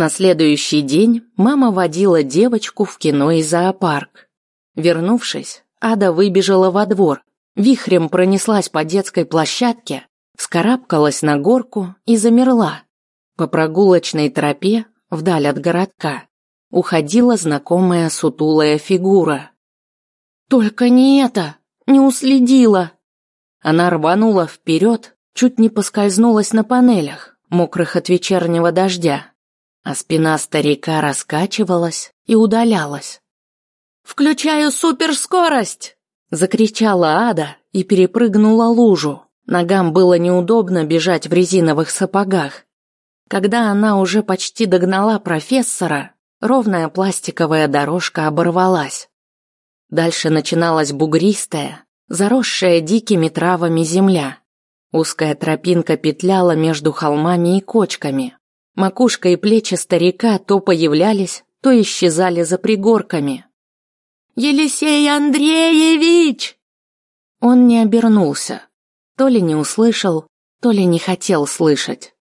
На следующий день мама водила девочку в кино и зоопарк. Вернувшись, Ада выбежала во двор, вихрем пронеслась по детской площадке, вскарабкалась на горку и замерла. По прогулочной тропе, вдаль от городка, уходила знакомая сутулая фигура. «Только не это! Не уследила!» Она рванула вперед, чуть не поскользнулась на панелях, мокрых от вечернего дождя, а спина старика раскачивалась и удалялась. «Включаю суперскорость!» — закричала Ада и перепрыгнула лужу. Ногам было неудобно бежать в резиновых сапогах. Когда она уже почти догнала профессора, ровная пластиковая дорожка оборвалась. Дальше начиналась бугристая, заросшая дикими травами земля. Узкая тропинка петляла между холмами и кочками. Макушка и плечи старика то появлялись, то исчезали за пригорками. «Елисей Андреевич!» Он не обернулся. То ли не услышал, то ли не хотел слышать.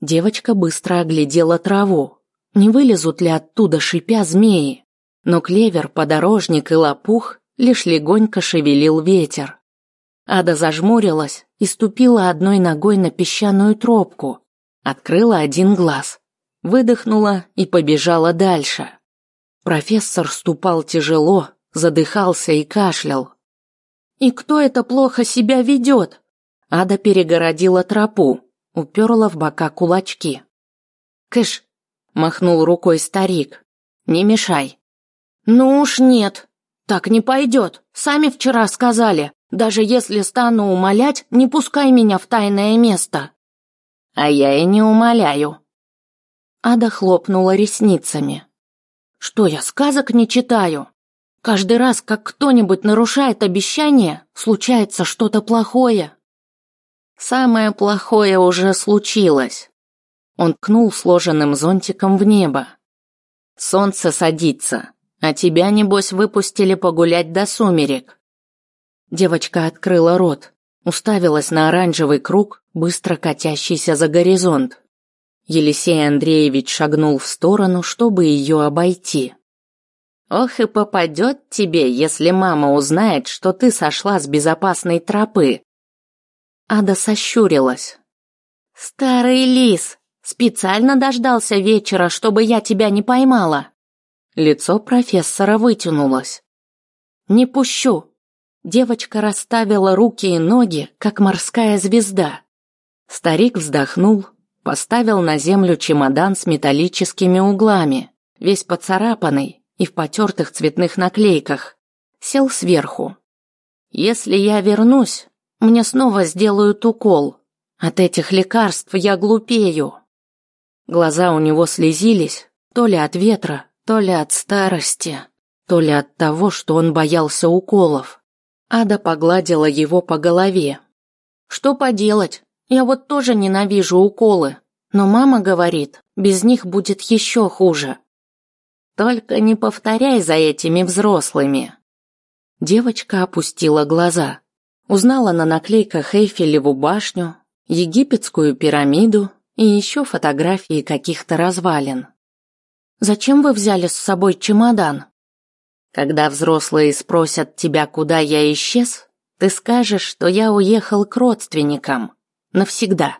Девочка быстро оглядела траву. Не вылезут ли оттуда, шипя змеи? Но клевер, подорожник и лопух лишь легонько шевелил ветер. Ада зажмурилась и ступила одной ногой на песчаную тропку, открыла один глаз, выдохнула и побежала дальше. Профессор ступал тяжело, задыхался и кашлял. «И кто это плохо себя ведет?» Ада перегородила тропу, уперла в бока кулачки. «Кыш!» – махнул рукой старик. «Не мешай». «Ну уж нет, так не пойдет. Сами вчера сказали, даже если стану умолять, не пускай меня в тайное место». «А я и не умоляю». Ада хлопнула ресницами. «Что я сказок не читаю? Каждый раз, как кто-нибудь нарушает обещание, случается что-то плохое». Самое плохое уже случилось. Он ткнул сложенным зонтиком в небо. Солнце садится, а тебя, небось, выпустили погулять до сумерек. Девочка открыла рот, уставилась на оранжевый круг, быстро катящийся за горизонт. Елисей Андреевич шагнул в сторону, чтобы ее обойти. «Ох и попадет тебе, если мама узнает, что ты сошла с безопасной тропы», Ада сощурилась. «Старый лис, специально дождался вечера, чтобы я тебя не поймала». Лицо профессора вытянулось. «Не пущу». Девочка расставила руки и ноги, как морская звезда. Старик вздохнул, поставил на землю чемодан с металлическими углами, весь поцарапанный и в потертых цветных наклейках. Сел сверху. «Если я вернусь, мне снова сделают укол. От этих лекарств я глупею. Глаза у него слезились, то ли от ветра, то ли от старости, то ли от того, что он боялся уколов. Ада погладила его по голове. Что поделать? Я вот тоже ненавижу уколы, но мама говорит, без них будет еще хуже. Только не повторяй за этими взрослыми. Девочка опустила глаза. Узнала на наклейках Эйфелеву башню, египетскую пирамиду и еще фотографии каких-то развалин. «Зачем вы взяли с собой чемодан?» «Когда взрослые спросят тебя, куда я исчез, ты скажешь, что я уехал к родственникам. Навсегда».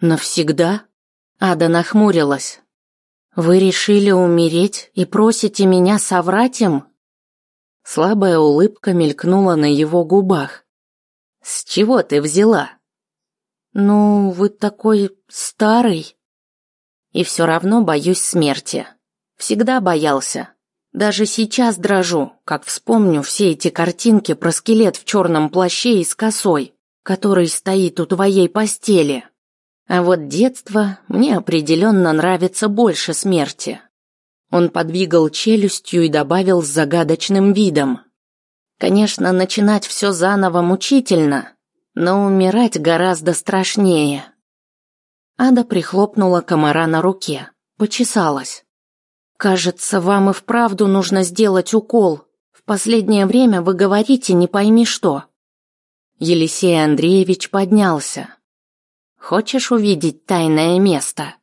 «Навсегда?» Ада нахмурилась. «Вы решили умереть и просите меня соврать им?» Слабая улыбка мелькнула на его губах. «С чего ты взяла?» «Ну, вы такой старый». «И все равно боюсь смерти. Всегда боялся. Даже сейчас дрожу, как вспомню все эти картинки про скелет в черном плаще и с косой, который стоит у твоей постели. А вот детство мне определенно нравится больше смерти». Он подвигал челюстью и добавил с загадочным видом. Конечно, начинать все заново мучительно, но умирать гораздо страшнее. Ада прихлопнула комара на руке, почесалась. «Кажется, вам и вправду нужно сделать укол. В последнее время вы говорите не пойми что». Елисей Андреевич поднялся. «Хочешь увидеть тайное место?»